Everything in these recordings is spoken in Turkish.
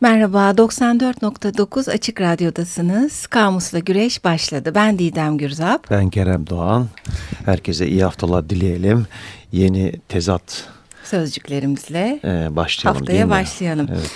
Merhaba, 94.9 Açık Radyo'dasınız. Kamusla Güreş başladı. Ben Didem Gürzap. Ben Kerem Doğan. Herkese iyi haftalar dileyelim. Yeni tezat sözcüklerimizle e, başlayalım. Haftaya başlayalım. Evet.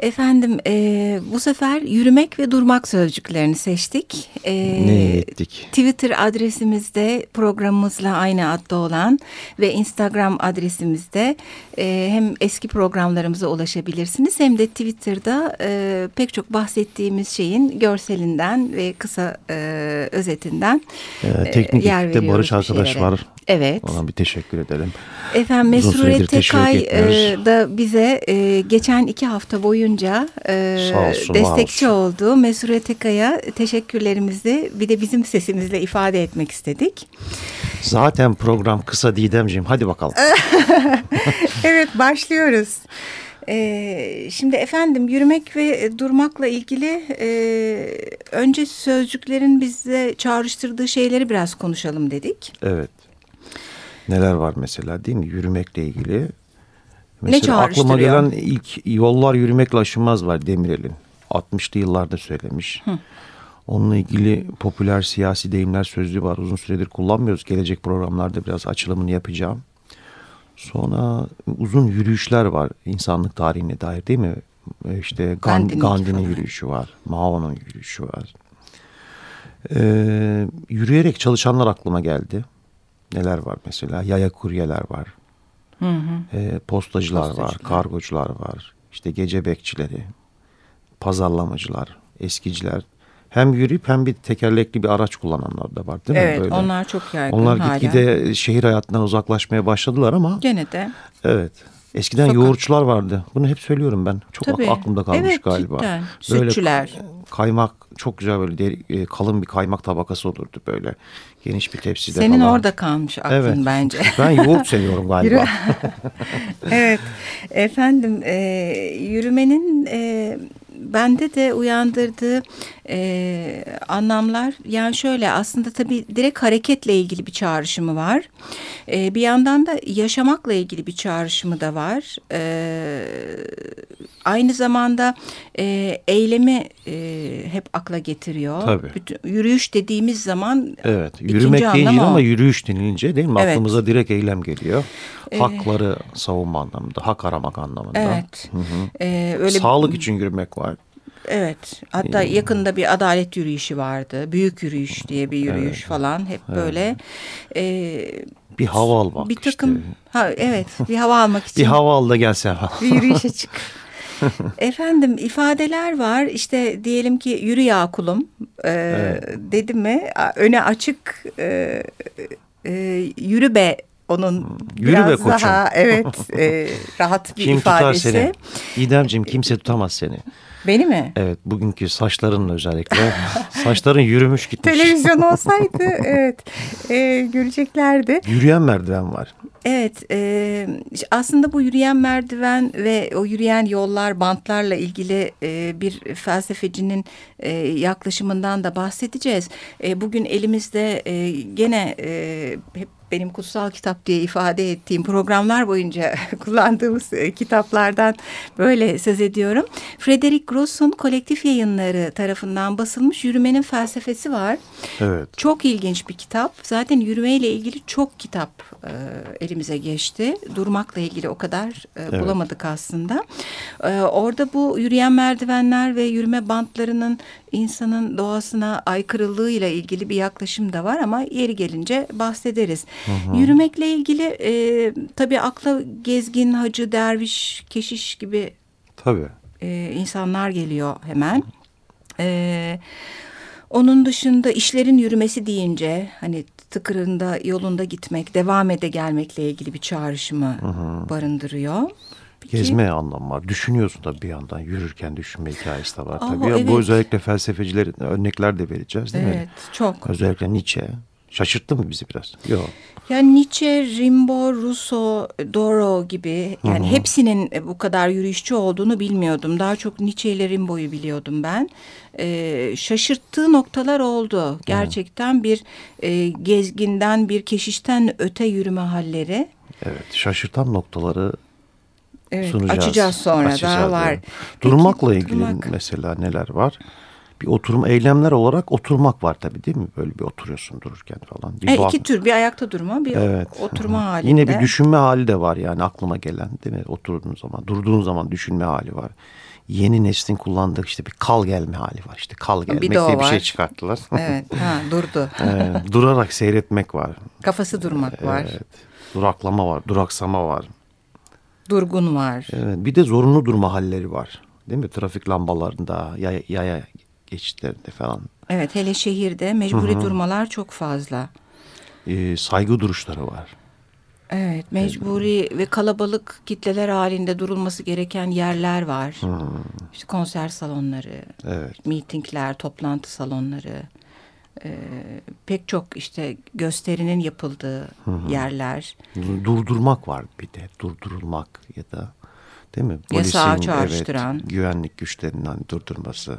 Efendim e, bu sefer yürümek ve durmak sözcüklerini seçtik. E, ne ettik? Twitter adresimizde programımızla aynı adda olan ve Instagram adresimizde e, hem eski programlarımıza ulaşabilirsiniz hem de Twitter'da e, pek çok bahsettiğimiz şeyin görselinden ve kısa e, özetinden e, teknik yer veriyoruz. Barış arkadaş var. Evet. Ona bir teşekkür edelim. Efendim Mesrure Tekay e, da bize e, geçen iki hafta boyunca e, olsun, destekçi oldu. Mesrure Tekay'a teşekkürlerimizi bir de bizim sesimizle ifade etmek istedik. Zaten program kısa Didemciğim hadi bakalım. evet başlıyoruz. Ee, şimdi efendim yürümek ve durmakla ilgili e, önce sözcüklerin bize çağrıştırdığı şeyleri biraz konuşalım dedik. Evet. Neler var mesela değil mi? Yürümekle ilgili. Mesela ne aklıma gelen ilk yollar yürümekle aşınmaz var Demirel'in. 60'lı yıllarda söylemiş. Hı. Onunla ilgili popüler siyasi deyimler sözlüğü var. Uzun süredir kullanmıyoruz. Gelecek programlarda biraz açılımını yapacağım. Sonra uzun yürüyüşler var insanlık tarihine dair değil mi? İşte Gandhi'nin Gandhi yürüyüşü var. Mao'nun yürüyüşü var. Ee, yürüyerek çalışanlar aklıma geldi neler var mesela? Yaya kuryeler var. Hı hı. E, postacılar, postacılar var, kargocular var. İşte gece bekçileri, pazarlamacılar, eskiciler. Hem yürüyüp hem bir tekerlekli bir araç kullananlar da var değil mi? Evet Böyle. onlar çok yaygın Onlar gitgide şehir hayatından uzaklaşmaya başladılar ama. Gene de. Evet. Eskiden Sokak. yoğurtçular vardı. Bunu hep söylüyorum ben. Çok Tabii. aklımda kalmış evet, galiba. Cidden. Böyle Sütçüler. kaymak çok güzel böyle deri, e, kalın bir kaymak tabakası olurdu böyle. Geniş bir tepside Senin falan. orada kalmış aklın evet. bence. Ben yoğurt seviyorum galiba. evet. Efendim e, yürümenin e, bende de uyandırdığı e, anlamlar yani şöyle aslında tabii direkt hareketle ilgili bir çağrışımı var. E, bir yandan da yaşamakla ilgili bir çağrışımı da var. E, aynı zamanda e, eylemi e, hep akla getiriyor. Tabii. Bütün, yürüyüş dediğimiz zaman Evet yürümek deyince ama yürüyüş denilince değil mi? Evet. Aklımıza direkt eylem geliyor. Ee, Hakları savunma anlamında, hak aramak anlamında. Evet. Hı hı. Ee, öyle Sağlık için yürümek var. Evet. Hatta ee, yakında bir adalet yürüyüşü vardı. Büyük yürüyüş diye bir yürüyüş evet. falan. Hep evet. böyle. E, bir hava almak Bir takım. Işte. Ha, evet. Bir hava almak için. bir hava al da gelse. bir yürüyüşe çık. Efendim ifadeler var işte diyelim ki yürü ya kulum e, evet. dedi mi öne açık e, e, yürü be onun Yürü biraz be koçum. daha evet e, rahat bir Kim ifadesi. Kim tutar seni? İdemciğim kimse tutamaz seni. Beni mi? Evet bugünkü saçların özellikle. Saçların yürümüş gitmiş. Televizyon olsaydı evet e, göreceklerdi. Yürüyen merdiven var. Evet e, aslında bu yürüyen merdiven ve o yürüyen yollar bantlarla ilgili e, bir felsefecinin e, yaklaşımından da bahsedeceğiz. E, bugün elimizde e, gene e, hep benim kutsal kitap diye ifade ettiğim programlar boyunca kullandığımız e, kitaplardan böyle söz ediyorum. Frederick Gross'un kolektif yayınları tarafından basılmış Yürümenin Felsefesi var. Evet. Çok ilginç bir kitap. Zaten yürümeyle ilgili çok kitap e, elimize geçti. Durmakla ilgili o kadar e, evet. bulamadık aslında. E, orada bu yürüyen merdivenler ve yürüme bantlarının insanın doğasına aykırılığıyla ilgili bir yaklaşım da var ama yeri gelince bahsederiz. Hı hı. Yürümekle ilgili e, tabii akla gezgin, hacı, derviş, keşiş gibi tabii. E, insanlar geliyor hemen. E, onun dışında işlerin yürümesi deyince hani tıkırında yolunda gitmek, devam ede gelmekle ilgili bir çağrışımı hı hı. barındırıyor. Peki. Gezme anlamı var. Düşünüyorsun da bir yandan yürürken düşünme hikayesi de var. Aa, tabii. Evet. Bu özellikle felsefecilerin örnekler de vereceğiz değil evet, mi? Evet çok. Özellikle Nietzsche. Şaşırttı mı bizi biraz? Yok. Yani Nietzsche, Rimbaud, Rousseau, Doro gibi yani Hı -hı. hepsinin bu kadar yürüyüşçü olduğunu bilmiyordum. Daha çok Nietzsche ile Rimbaud'u biliyordum ben. Ee, şaşırttığı noktalar oldu. Gerçekten Hı. bir e, gezginden, bir keşişten öte yürüme halleri. Evet, şaşırtan noktaları evet, sunacağız. Açacağız sonra açacağız, daha var. Evet. Durmakla Peki, ilgili durmak. mesela neler var? bir oturma eylemler olarak oturmak var tabii değil mi? Böyle bir oturuyorsun dururken falan. Bir e, iki tür bir ayakta durma bir evet. oturma halinde. Yine bir düşünme hali de var yani aklıma gelen değil mi? Oturduğun zaman durduğun zaman düşünme hali var. Yeni neslin kullandığı işte bir kal gelme hali var. İşte kal gelmek bir diye bir şey çıkarttılar. Evet ha, durdu. evet, durarak seyretmek var. Kafası durmak var. Evet. Duraklama var, duraksama var. Durgun var. Evet, bir de zorunlu durma halleri var. Değil mi? Trafik lambalarında, yaya, yaya geçitlerinde falan. Evet hele şehirde mecburi Hı-hı. durmalar çok fazla. Ee, saygı duruşları var. Evet mecburi evet. ve kalabalık kitleler halinde durulması gereken yerler var. Hmm. İşte konser salonları, evet. mitingler, toplantı salonları. E, pek çok işte gösterinin yapıldığı hı yerler. Durdurmak var bir de durdurulmak ya da değil mi? Polisin, Yasağı çağrıştıran. Evet, güvenlik güçlerinin hani durdurması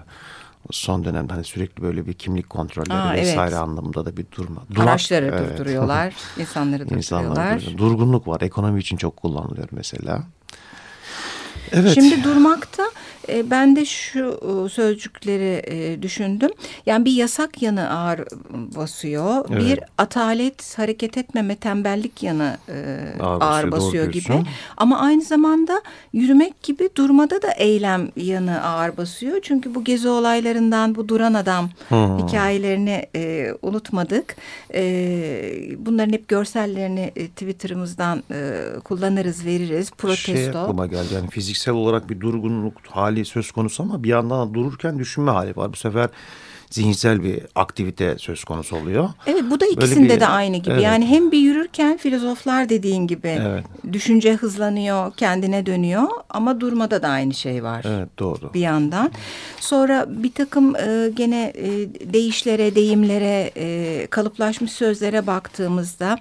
son dönemde hani sürekli böyle bir kimlik kontrolleri Aa, vesaire evet. anlamında da bir durma. Durak, Araçları evet. durduruyorlar, insanları durduruyorlar. İnsanlar Durgunluk var. Ekonomi için çok kullanılıyor mesela. Evet. Şimdi durmakta e, ben de şu e, sözcükleri e, düşündüm. Yani bir yasak yanı ağır basıyor. Evet. Bir atalet, hareket etmeme, tembellik yanı e, ağır, ağır basıyor gibi. Ama aynı zamanda yürümek gibi durmada da eylem yanı ağır basıyor. Çünkü bu gezi olaylarından bu duran adam hmm. hikayelerini e, unutmadık. E, bunların hep görsellerini e, Twitter'ımızdan e, kullanırız, veririz. Protesto. Şey aklıma geldi yani fiziksel olarak bir durgunluk hali söz konusu ama bir yandan dururken düşünme hali var. Bu sefer zihinsel bir aktivite söz konusu oluyor. Evet bu da ikisinde bir, de aynı gibi. Evet. Yani hem bir yürürken filozoflar dediğin gibi evet. düşünce hızlanıyor, kendine dönüyor ama durmada da aynı şey var. Evet doğru. Bir yandan. Sonra bir takım e, gene e, deyişlere, deyimlere, e, kalıplaşmış sözlere baktığımızda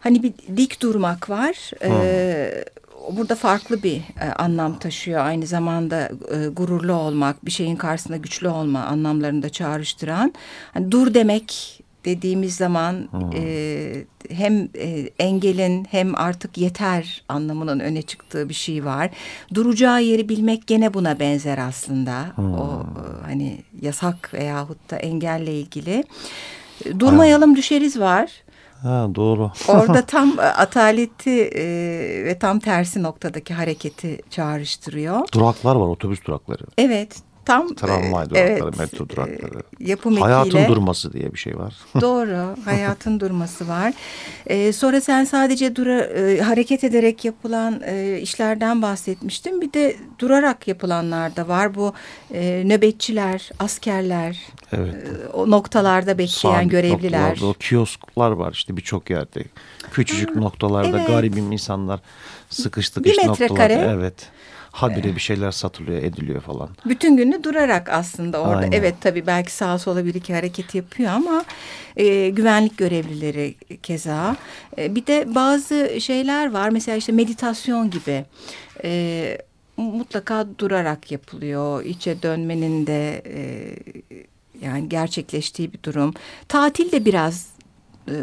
hani bir dik durmak var. Hmm. E, burada farklı bir e, anlam taşıyor. Aynı zamanda e, gururlu olmak, bir şeyin karşısında güçlü olma anlamlarını da çağrıştıran. Hani dur demek dediğimiz zaman hmm. e, hem e, engelin hem artık yeter anlamının öne çıktığı bir şey var. Duracağı yeri bilmek gene buna benzer aslında. Hmm. O e, hani yasak veyahut da engelle ilgili. Durmayalım düşeriz var. Ha, doğru. Orada tam e, ataleti e, ve tam tersi noktadaki hareketi çağrıştırıyor. Duraklar var, otobüs durakları. Evet, tam tramvay e, durakları, evet, metro durakları. E, yapım Hayatın ekiyle, durması diye bir şey var. Doğru, hayatın durması var. E, sonra sen sadece dura, e, hareket ederek yapılan e, işlerden bahsetmiştin. Bir de durarak yapılanlar da var. Bu e, nöbetçiler, askerler, evet. e, o noktalarda bekleyen Sabit görevliler. O kiosklar var işte birçok yerde. Küçücük ha, noktalarda evet. garibim insanlar sıkıştık bir noktalarda. Evet habire bir şeyler satılıyor, ediliyor falan. Bütün günü durarak aslında orada. Aynen. Evet tabii belki sağa sola bir iki hareket yapıyor ama e, güvenlik görevlileri keza. E, bir de bazı şeyler var. Mesela işte meditasyon gibi. E, mutlaka durarak yapılıyor. İçe dönmenin de e, yani gerçekleştiği bir durum. Tatil de biraz e,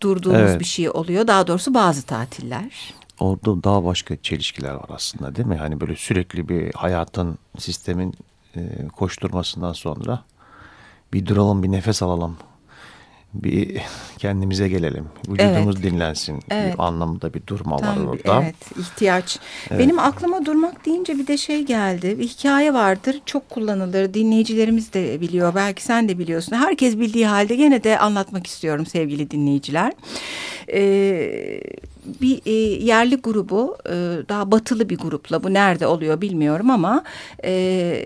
durduğumuz evet. bir şey oluyor. Daha doğrusu bazı tatiller orada daha başka çelişkiler var aslında değil mi? Hani böyle sürekli bir hayatın, sistemin e, koşturmasından sonra bir duralım, bir nefes alalım bir kendimize gelelim. Vücudumuz evet. dinlensin. Evet. Bir anlamda bir durma Tam, var orada. Evet, ihtiyaç. Evet. Benim aklıma durmak deyince bir de şey geldi. Bir hikaye vardır. Çok kullanılır. Dinleyicilerimiz de biliyor. Belki sen de biliyorsun. Herkes bildiği halde gene de anlatmak istiyorum sevgili dinleyiciler. Ee, bir e, yerli grubu e, daha batılı bir grupla bu nerede oluyor bilmiyorum ama e,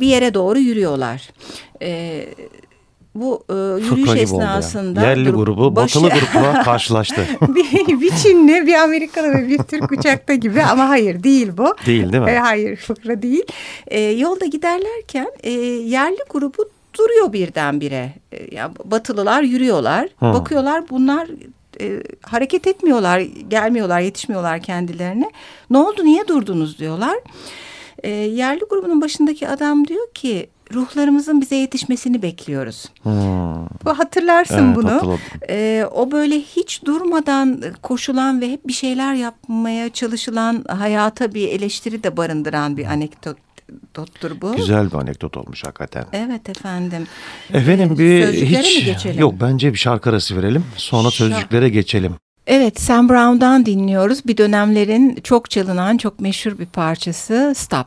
bir yere doğru yürüyorlar. E, bu e, yürüyüş Fıkra esnasında yerli grup, grubu başı... batılı grupla karşılaştı. bir, bir Çinli, bir Amerikalı ve bir Türk uçakta gibi ama hayır değil bu. Değil değil mi? E, hayır fıkra değil. E, yolda giderlerken e, yerli grubu duruyor birdenbire. E, yani batılılar yürüyorlar. Hmm. Bakıyorlar bunlar e, hareket etmiyorlar, gelmiyorlar, yetişmiyorlar kendilerine. Ne oldu, niye durdunuz diyorlar. E, yerli grubunun başındaki adam diyor ki ruhlarımızın bize yetişmesini bekliyoruz. Hmm. Hatırlarsın evet, bunu. Ee, o böyle hiç durmadan koşulan ve hep bir şeyler yapmaya çalışılan hayata bir eleştiri de barındıran bir anekdot anekdottur bu. Güzel bir anekdot olmuş hakikaten. Evet efendim. Efendim bir Sözcüklere hiç mi geçelim? yok bence bir şarkı arası verelim. Sonra Şark. sözcüklere geçelim. Evet Sam Brown'dan dinliyoruz. Bir dönemlerin çok çalınan, çok meşhur bir parçası Stop.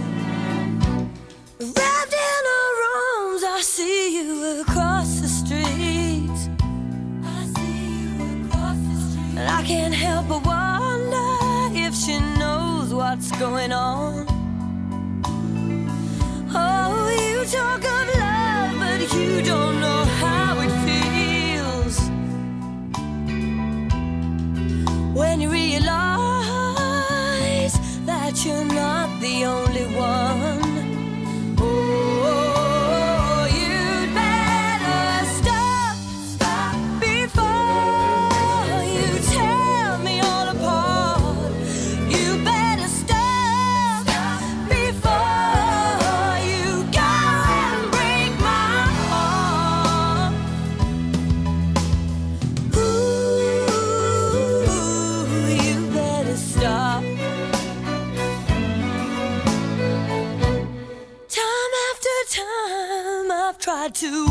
Going on. To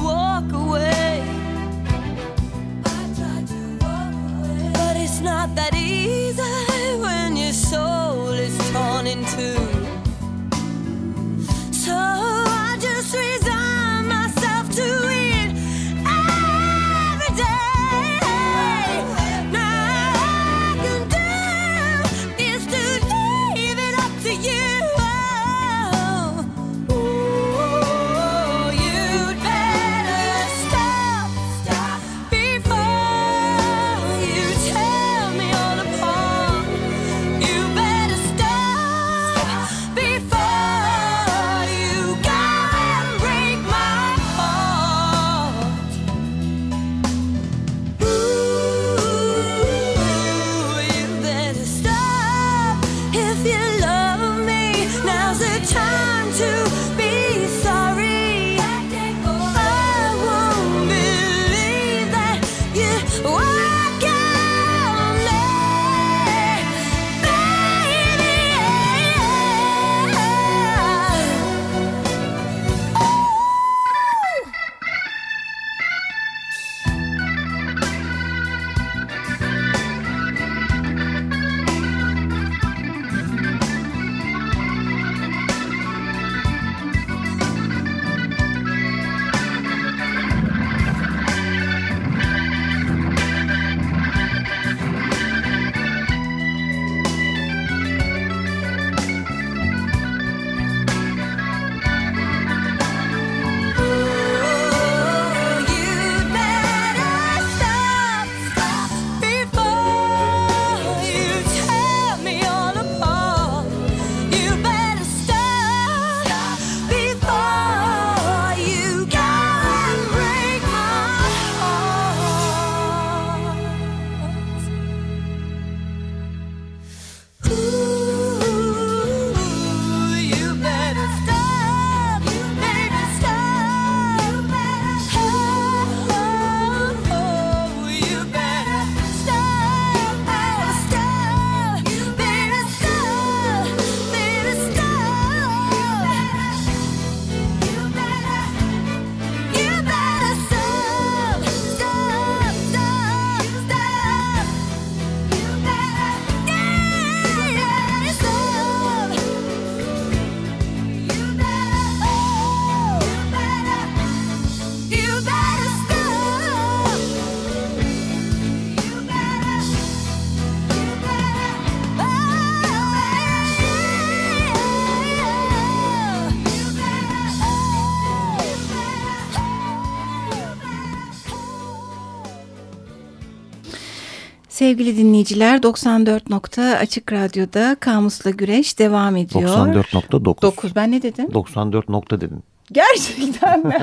Sevgili dinleyiciler 94 nokta Açık Radyo'da Kamus'la Güreş devam ediyor. 94.9. 9 ben ne dedim? 94 nokta dedin. Gerçekten mi?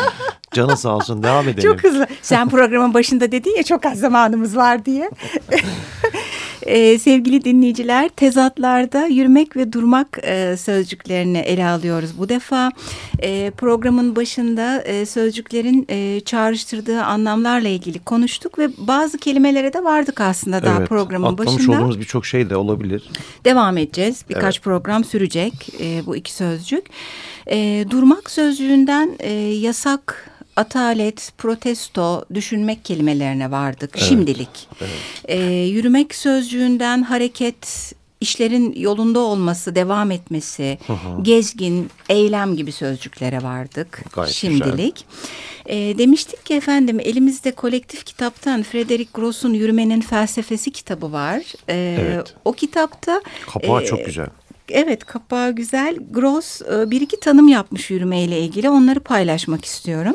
Canı sağ olsun devam edelim. Çok hızlı. Sen programın başında dedin ya çok az zamanımız var diye. Ee, sevgili dinleyiciler tezatlarda yürümek ve durmak e, sözcüklerini ele alıyoruz bu defa. E, programın başında e, sözcüklerin e, çağrıştırdığı anlamlarla ilgili konuştuk ve bazı kelimelere de vardık aslında daha evet, programın başında. Atlamış olduğumuz birçok şey de olabilir. Devam edeceğiz. Birkaç evet. program sürecek e, bu iki sözcük. E, durmak sözcüğünden e, yasak atalet, protesto, düşünmek kelimelerine vardık evet, şimdilik. Evet. Ee, yürümek sözcüğünden hareket, işlerin yolunda olması, devam etmesi, hı hı. gezgin, eylem gibi sözcüklere vardık Gayet şimdilik. E, demiştik ki efendim elimizde kolektif kitaptan Frederick Gross'un Yürümenin Felsefesi kitabı var. E, evet. O kitapta... Kapağı e, çok güzel. Evet kapağı güzel. Gross e, bir iki tanım yapmış yürümeyle ilgili onları paylaşmak istiyorum.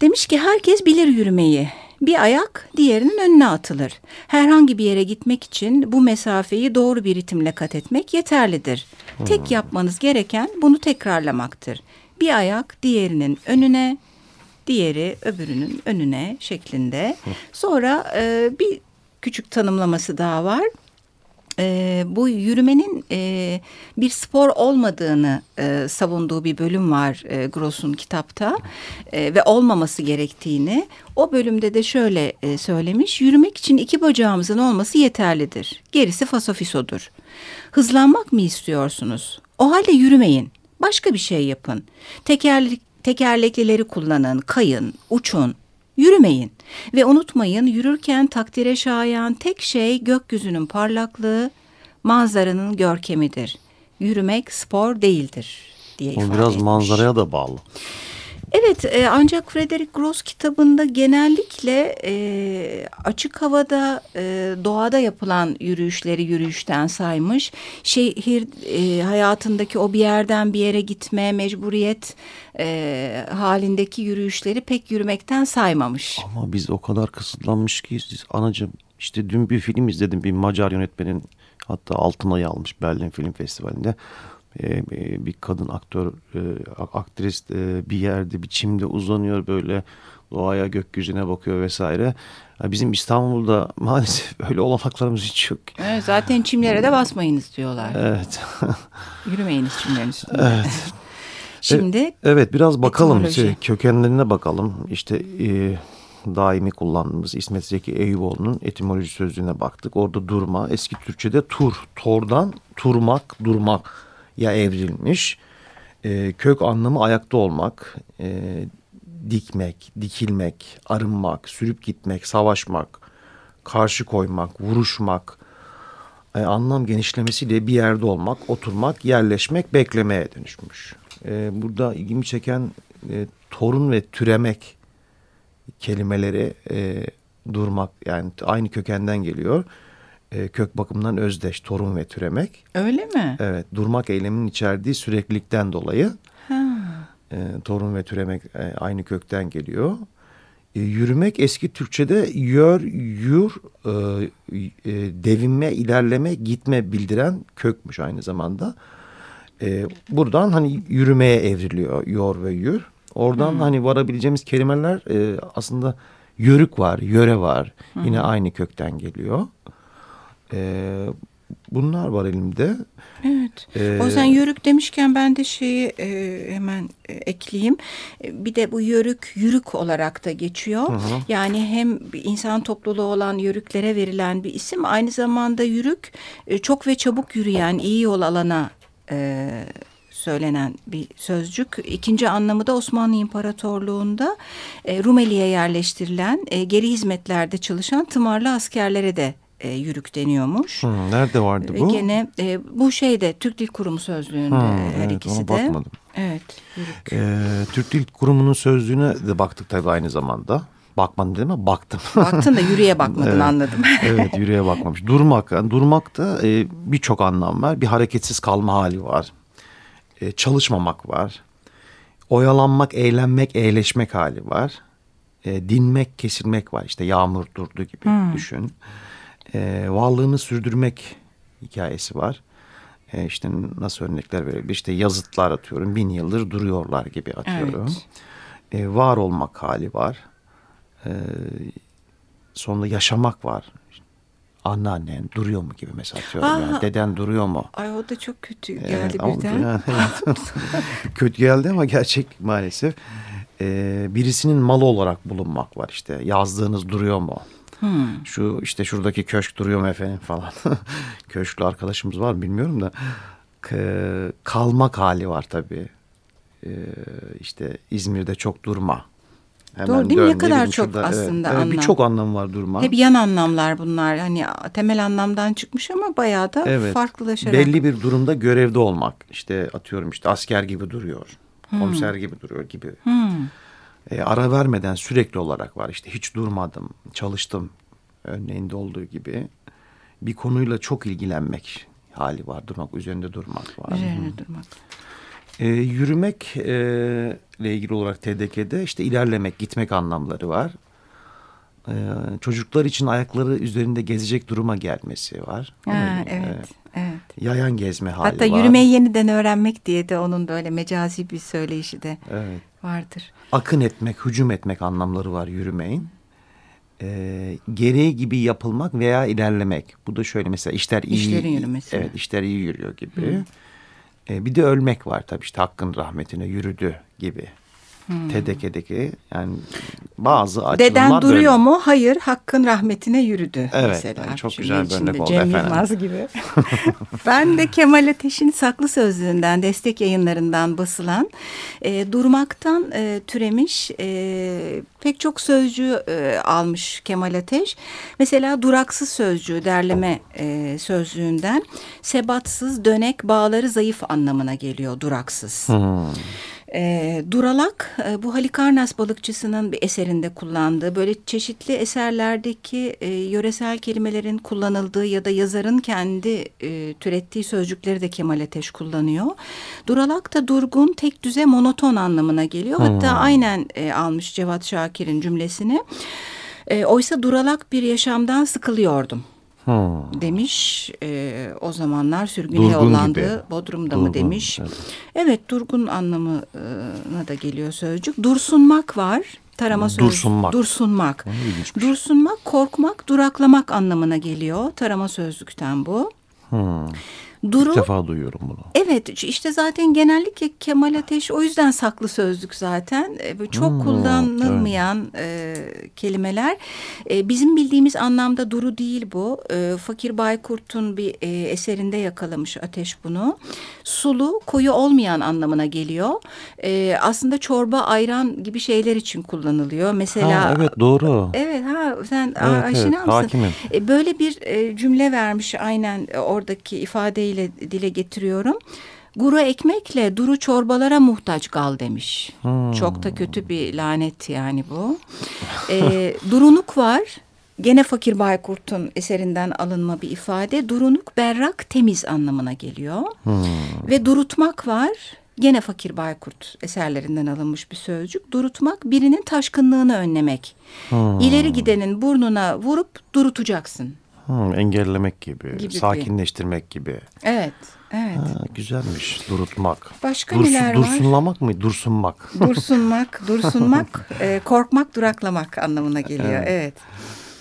Demiş ki herkes bilir yürümeyi. Bir ayak diğerinin önüne atılır. Herhangi bir yere gitmek için bu mesafeyi doğru bir ritimle kat etmek yeterlidir. Hmm. Tek yapmanız gereken bunu tekrarlamaktır. Bir ayak diğerinin önüne, diğeri öbürünün önüne şeklinde. Sonra e, bir küçük tanımlaması daha var e, bu yürümenin e, bir spor olmadığını e, savunduğu bir bölüm var e, Gross'un kitapta e, ve olmaması gerektiğini. O bölümde de şöyle e, söylemiş, yürümek için iki bacağımızın olması yeterlidir. Gerisi fasofisodur. Hızlanmak mı istiyorsunuz? O halde yürümeyin. Başka bir şey yapın. Tekerlek, tekerleklileri kullanın, kayın, uçun, Yürümeyin ve unutmayın yürürken takdire şayan tek şey gökyüzünün parlaklığı, manzaranın görkemidir. Yürümek spor değildir diye O biraz etmiş. manzaraya da bağlı. Evet e, ancak Frederick Gross kitabında genellikle e, açık havada e, doğada yapılan yürüyüşleri yürüyüşten saymış. Şehir e, hayatındaki o bir yerden bir yere gitme mecburiyet e, halindeki yürüyüşleri pek yürümekten saymamış. Ama biz o kadar kısıtlanmış ki anacığım işte dün bir film izledim bir Macar yönetmenin hatta altın ayı almış Berlin Film Festivali'nde. E, e, bir kadın aktör, e, aktris bir yerde bir çimde uzanıyor böyle doğaya gökyüzüne bakıyor vesaire. Bizim İstanbul'da maalesef öyle olanaklarımız hiç yok. Evet, zaten çimlere de basmayınız diyorlar. Evet. Yürümeyiniz çimlerin üstünde. Evet. Şimdi evet biraz bakalım işte, kökenlerine bakalım. İşte e, daimi kullandığımız İsmet Zeki Eyüboğlu'nun etimoloji sözlüğüne baktık. Orada durma eski Türkçe'de tur, tordan turmak, durmak ya evrilmiş. E, kök anlamı ayakta olmak, e, dikmek, dikilmek, arınmak, sürüp gitmek, savaşmak, karşı koymak, vuruşmak. E, anlam genişlemesiyle bir yerde olmak, oturmak, yerleşmek, beklemeye dönüşmüş. E, burada ilgimi çeken e, torun ve türemek kelimeleri e, durmak yani aynı kökenden geliyor e, kök bakımından özdeş torun ve türemek. Öyle mi? Evet durmak eyleminin içerdiği süreklilikten dolayı ha. e, torun ve türemek e, aynı kökten geliyor. E, yürümek eski Türkçe'de yör, yür, e, e, devinme, ilerleme, gitme bildiren kökmüş aynı zamanda. E, buradan hani yürümeye evriliyor yor ve yür. Oradan hmm. hani varabileceğimiz kelimeler e, aslında yörük var, yöre var. Hmm. Yine aynı kökten geliyor. E, bunlar var elimde. Evet. Ee, o sen yörük demişken ben de şeyi e, hemen e, ekleyeyim. E, bir de bu yörük yürük olarak da geçiyor. Hı hı. Yani hem insan topluluğu olan yörüklere verilen bir isim aynı zamanda yürük e, çok ve çabuk yürüyen iyi yol alana e, söylenen bir sözcük. İkinci anlamı da Osmanlı İmparatorluğu'nda e, Rumeli'ye yerleştirilen e, geri hizmetlerde çalışan tımarlı askerlere de e, yürük deniyormuş. Hmm, nerede vardı bu? Gene e, bu şeyde Türk Dil Kurumu sözlüğünde hmm, her evet, ikisi de. bakmadım. Evet. Yürük. E, Türk Dil Kurumu'nun sözlüğüne de baktık tabii aynı zamanda. Bakmadın değil mi? Baktım. Baktın da yürüye bakmadın evet, anladım. evet yürüye bakmamış. Durmak. Yani durmakta e, birçok anlam var. Bir hareketsiz kalma hali var. E, çalışmamak var. Oyalanmak, eğlenmek, eğleşmek hali var. e, dinmek, kesilmek var. İşte yağmur durdu gibi hmm. düşün. E, varlığını sürdürmek hikayesi var. E, işte nasıl örnekler verebilir? İşte yazıtlar atıyorum. Bin yıldır duruyorlar gibi atıyorum. Evet. E, var olmak hali var. E, sonra yaşamak var. Anneannen duruyor mu gibi mesela atıyorum. Aa, yani. Deden duruyor mu? Ay o da çok kötü geldi ee, birden. Yani, kötü geldi ama gerçek maalesef. Ee, birisinin malı olarak bulunmak var işte. Yazdığınız duruyor mu? Hmm. Şu işte şuradaki köşk duruyor mu efendim falan. Köşklü arkadaşımız var bilmiyorum da. Kalmak hali var tabii. Ee, işte İzmir'de çok durma. Hemen Doğru değil mi? Ne kadar çok şurada, aslında evet, anlam. Birçok anlam var durma. Hep yan anlamlar bunlar. Hani temel anlamdan çıkmış ama bayağı da evet, farklılaşarak. Belli bir durumda görevde olmak. İşte atıyorum işte asker gibi duruyor. Hmm. Komiser gibi duruyor gibi. Hmm. E, ara vermeden sürekli olarak var. İşte hiç durmadım, çalıştım örneğinde olduğu gibi. Bir konuyla çok ilgilenmek hali var. Durmak, üzerinde durmak var. Üzerinde durmak. E, yürümek e, ile ilgili olarak TDK'de işte ilerlemek, gitmek anlamları var. E, çocuklar için ayakları üzerinde gezecek duruma gelmesi var. Ha, evet, e, evet. Yayan gezme hali Hatta var. Hatta yürümeyi yeniden öğrenmek diye de onun böyle mecazi bir söyleyişi de evet. vardır. Akın etmek, hücum etmek anlamları var yürümeyin. E, gereği gibi yapılmak veya ilerlemek. Bu da şöyle mesela işler iyi. İşlerin yürümesi. Evet işler iyi yürüyor gibi. Hı. E, bir de ölmek var tabii işte hakkın rahmetine yürüdü gibi. Hmm. TDK'deki yani bazı açılımlar Deden duruyor böyle. mu? Hayır hakkın rahmetine yürüdü evet, mesela. Evet çok güzel bir örnek oldu Cem efendim. Yılmaz gibi. ben de Kemal Ateş'in Saklı Sözlüğü'nden destek yayınlarından basılan e, durmaktan e, türemiş e, pek çok sözcüğü e, almış Kemal Ateş. Mesela duraksız sözcüğü derleme e, sözlüğünden sebatsız, dönek, bağları zayıf anlamına geliyor duraksız. Hmm. E, Duralak e, bu Halikarnas balıkçısının bir eserinde kullandığı böyle çeşitli eserlerdeki e, yöresel kelimelerin kullanıldığı ya da yazarın kendi e, türettiği sözcükleri de Kemal Ateş kullanıyor. Duralak da durgun, tek düze, monoton anlamına geliyor. Hmm. Hatta aynen e, almış Cevat Şakir'in cümlesini. E, oysa duralak bir yaşamdan sıkılıyordum. Hmm. demiş. E, o zamanlar sürgüne yollandı. Bodrum'da durgun, mı demiş. Evet. evet durgun anlamına da geliyor sözcük. Dursunmak var. Tarama sözcüğü. Dursunmak. Dursunmak. Dursunmak, korkmak, duraklamak anlamına geliyor. Tarama sözlükten bu. Hmm. Duru, İlk defa duyuyorum bunu. Evet işte zaten genellikle Kemal Ateş o yüzden saklı sözlük zaten. E, çok hmm, kullanılmayan evet. e, kelimeler. E, bizim bildiğimiz anlamda duru değil bu. E, Fakir Baykurt'un bir e, eserinde yakalamış Ateş bunu. Sulu, koyu olmayan anlamına geliyor. E, aslında çorba, ayran gibi şeyler için kullanılıyor. Mesela. Ha, evet doğru. Evet ha sen evet, aşina evet, mısın? Hakimim. E, böyle bir e, cümle vermiş aynen oradaki ifadeyi ile dile getiriyorum. Guru ekmekle duru çorbalara muhtaç gal demiş. Hmm. Çok da kötü bir lanet yani bu. ee, durunuk var. Gene Fakir Baykurt'un eserinden alınma bir ifade. Durunuk berrak temiz anlamına geliyor. Hmm. Ve durutmak var. Gene Fakir Baykurt eserlerinden alınmış bir sözcük. Durutmak birinin taşkınlığını önlemek. Hmm. İleri gidenin burnuna vurup durutacaksın. Hmm, engellemek gibi, gibi sakinleştirmek gibi. Evet, evet. Ha, güzelmiş, durutmak. Başka Dursun, neler var? Dursunlamak mı? Dursunmak. Dursunmak, dursunmak, e, korkmak, duraklamak anlamına geliyor. Evet. evet.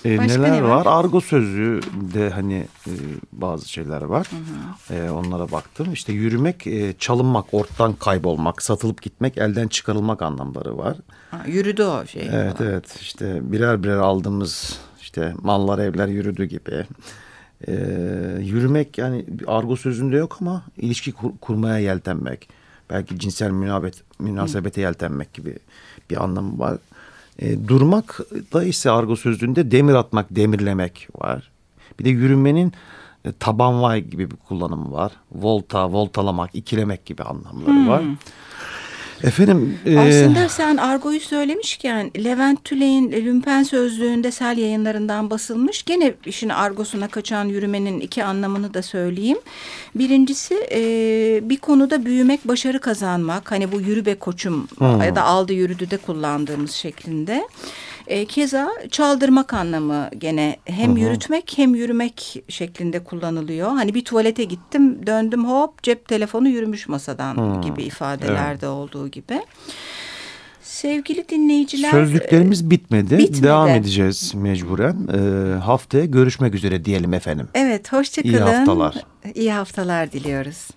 E, neler ne var? var? Argo sözlüğü de hani e, bazı şeyler var. Hı hı. E, onlara baktım. İşte yürümek, e, çalınmak, ortadan kaybolmak, satılıp gitmek, elden çıkarılmak anlamları var. Ha, yürüdü o şey. Evet, falan. evet. İşte birer birer aldığımız işte mallar evler yürüdü gibi. Ee, yürümek yani argo sözünde yok ama ilişki kur, kurmaya yeltenmek. Belki cinsel münabet, münasebete yeltenmek gibi bir anlamı var. Ee, durmak da ise argo sözlüğünde demir atmak, demirlemek var. Bir de yürümenin e, taban vay gibi bir kullanımı var. Volta, voltalamak, ikilemek gibi anlamları hmm. var. Efendim e... aslında sen argoyu söylemişken Levent Tüley'in Lümpen Sözlüğü'nde Sel yayınlarından basılmış. Gene işin argosuna kaçan yürümenin iki anlamını da söyleyeyim. Birincisi e, bir konuda büyümek, başarı kazanmak. Hani bu yürü be koçum hmm. ya da aldı yürüdü de kullandığımız şeklinde. E, keza çaldırmak anlamı gene hem Hı-hı. yürütmek hem yürümek şeklinde kullanılıyor. Hani bir tuvalete gittim döndüm hop cep telefonu yürümüş masadan Hı. gibi ifadelerde evet. olduğu gibi. Sevgili dinleyiciler. Sözlüklerimiz bitmedi. bitmedi. Devam edeceğiz mecburen. Ee, haftaya görüşmek üzere diyelim efendim. Evet hoşçakalın. İyi haftalar. İyi haftalar diliyoruz.